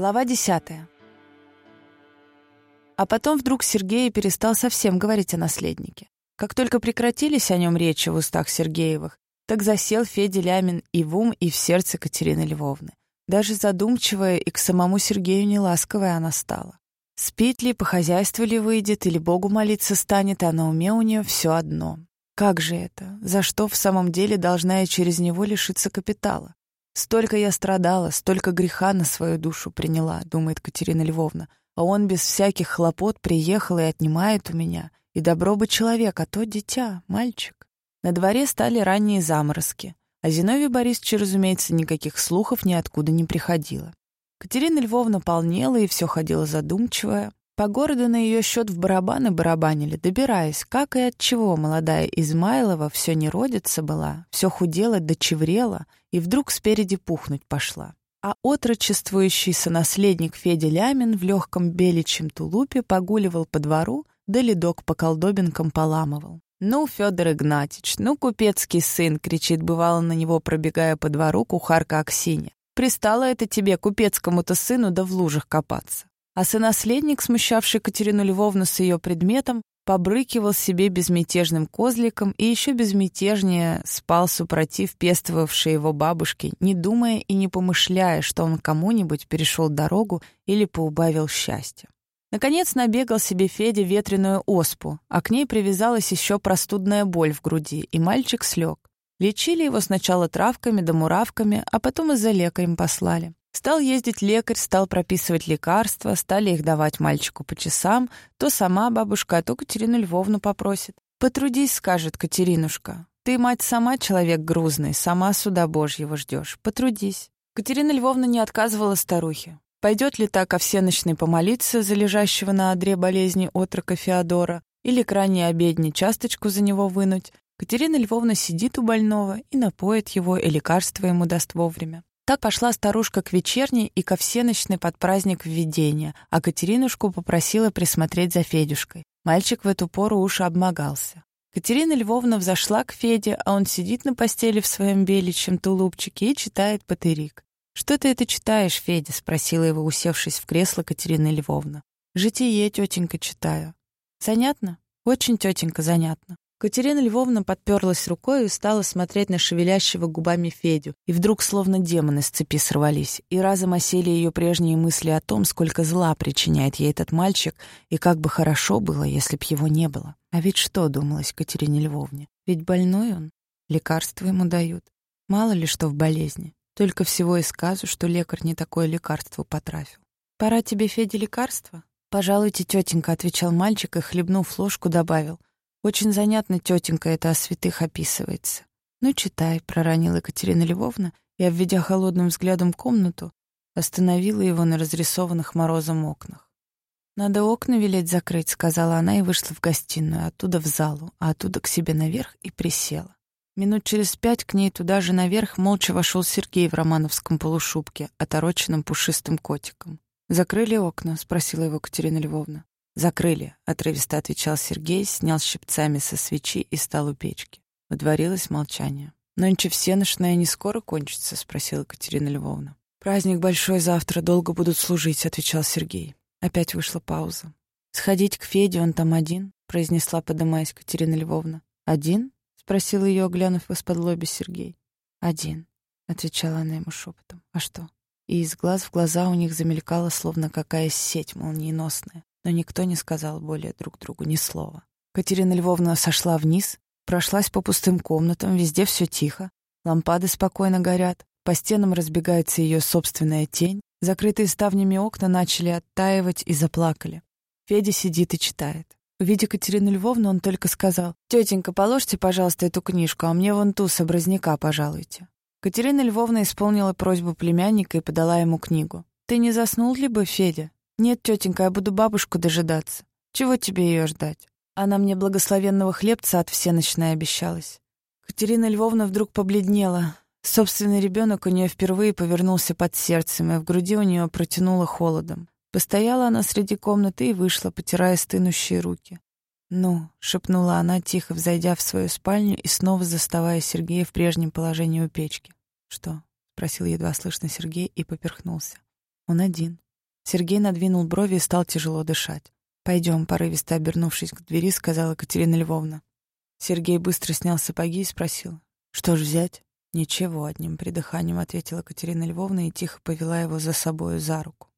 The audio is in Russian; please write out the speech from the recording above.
Глава десятая. А потом вдруг Сергей перестал совсем говорить о наследнике. Как только прекратились о нем речи в устах Сергеевых, так засел Федя Лямин и в ум, и в сердце Катерины Львовны. Даже задумчивая и к самому Сергею неласковая она стала. Спит ли, по хозяйству ли выйдет, или Богу молиться станет, а на уме у нее все одно. Как же это? За что в самом деле должна я через него лишиться капитала? Столько я страдала, столько греха на свою душу приняла, думает Катерина Львовна, а он без всяких хлопот приехал и отнимает у меня. И добро бы человек, а то дитя, мальчик. На дворе стали ранние заморозки, а Зиновий Борисович, разумеется, никаких слухов ниоткуда не приходило. Катерина Львовна полнела и все ходила задумчивая. По городу на ее счет в барабаны барабанили, добираясь, как и от чего молодая Измайлова все не родится была, все худела да чеврела, и вдруг спереди пухнуть пошла. А отрочествующий сонаследник Федя Лямин в легком беличьем тулупе погуливал по двору, да ледок по колдобинкам поламывал. «Ну, Федор Игнатьич, ну, купецкий сын!» — кричит, бывало на него, пробегая по двору кухарка Аксинья. «Пристало это тебе, купецкому-то сыну, да в лужах копаться!» А сонаследник, смущавший Катерину Львовну с ее предметом, побрыкивал себе безмятежным козликом и еще безмятежнее спал супротив пестовавшей его бабушки, не думая и не помышляя, что он кому-нибудь перешел дорогу или поубавил счастье. Наконец набегал себе Федя ветреную оспу, а к ней привязалась еще простудная боль в груди, и мальчик слег. Лечили его сначала травками да муравками, а потом и за лекарем послали. Стал ездить лекарь, стал прописывать лекарства, стали их давать мальчику по часам, то сама бабушка, а то Катерину Львовну попросит. «Потрудись», — скажет Катеринушка. «Ты, мать, сама человек грузный, сама суда Божьего ждешь. Потрудись». Катерина Львовна не отказывала старухе. Пойдет ли так овсеночный помолиться за лежащего на одре болезни отрока Феодора или к ранней часточку за него вынуть, Катерина Львовна сидит у больного и напоит его, и лекарство ему даст вовремя. Так пошла старушка к вечерней и ко всеночной под праздник введения, а Катеринушку попросила присмотреть за Федюшкой. Мальчик в эту пору уж обмогался. Катерина Львовна взошла к Феде, а он сидит на постели в своем беличьем тулупчике и читает патерик. «Что ты это читаешь, Федя?» — спросила его, усевшись в кресло Катерина Львовна. «Житие, тетенька, читаю». «Занятно?» «Очень, тетенька, занятно». Катерина Львовна подперлась рукой и стала смотреть на шевелящего губами Федю, и вдруг словно демоны с цепи сорвались, и разом осели ее прежние мысли о том, сколько зла причиняет ей этот мальчик, и как бы хорошо было, если б его не было. А ведь что, думалось Катерине Львовне, ведь больной он, лекарства ему дают. Мало ли что в болезни, только всего и сказу, что лекарь не такое лекарство потрафил. «Пора тебе, Федя, лекарство?» «Пожалуйте, тетенька», — отвечал мальчик и, хлебнув ложку, добавил — очень занятно тетенька это о святых описывается. «Ну, читай», — проронила Екатерина Львовна и, обведя холодным взглядом комнату, остановила его на разрисованных морозом окнах. «Надо окна велеть закрыть», — сказала она и вышла в гостиную, оттуда в залу, а оттуда к себе наверх и присела. Минут через пять к ней туда же наверх молча вошел Сергей в романовском полушубке, отороченном пушистым котиком. «Закрыли окна?» — спросила его Катерина Львовна. «Закрыли», — отрывисто отвечал Сергей, снял щипцами со свечи и стал у печки. Водворилось молчание. «Нынче всеношная не скоро кончится?» — спросила Катерина Львовна. «Праздник большой завтра, долго будут служить», — отвечал Сергей. Опять вышла пауза. «Сходить к Феде, он там один», — произнесла, подымаясь Катерина Львовна. «Один?» — спросил ее, глянув из-под лоби Сергей. «Один», — отвечала она ему шепотом. «А что?» И из глаз в глаза у них замелькала, словно какая сеть молниеносная но никто не сказал более друг другу ни слова. Катерина Львовна сошла вниз, прошлась по пустым комнатам, везде все тихо, лампады спокойно горят, по стенам разбегается ее собственная тень, закрытые ставнями окна начали оттаивать и заплакали. Федя сидит и читает. Увидя Катерину Львовну, он только сказал, «Тетенька, положьте, пожалуйста, эту книжку, а мне вон ту с образняка, пожалуйте». Катерина Львовна исполнила просьбу племянника и подала ему книгу. «Ты не заснул ли бы, Федя?» «Нет, тетенька, я буду бабушку дожидаться. Чего тебе ее ждать? Она мне благословенного хлебца от всеночной обещалась». Катерина Львовна вдруг побледнела. Собственный ребенок у нее впервые повернулся под сердцем, и в груди у нее протянуло холодом. Постояла она среди комнаты и вышла, потирая стынущие руки. «Ну», — шепнула она, тихо взойдя в свою спальню и снова заставая Сергея в прежнем положении у печки. «Что?» — спросил едва слышно Сергей и поперхнулся. «Он один». Сергей надвинул брови и стал тяжело дышать. «Пойдем», — порывисто обернувшись к двери, сказала Катерина Львовна. Сергей быстро снял сапоги и спросил. «Что ж взять?» «Ничего», — одним придыханием ответила Катерина Львовна и тихо повела его за собою за руку.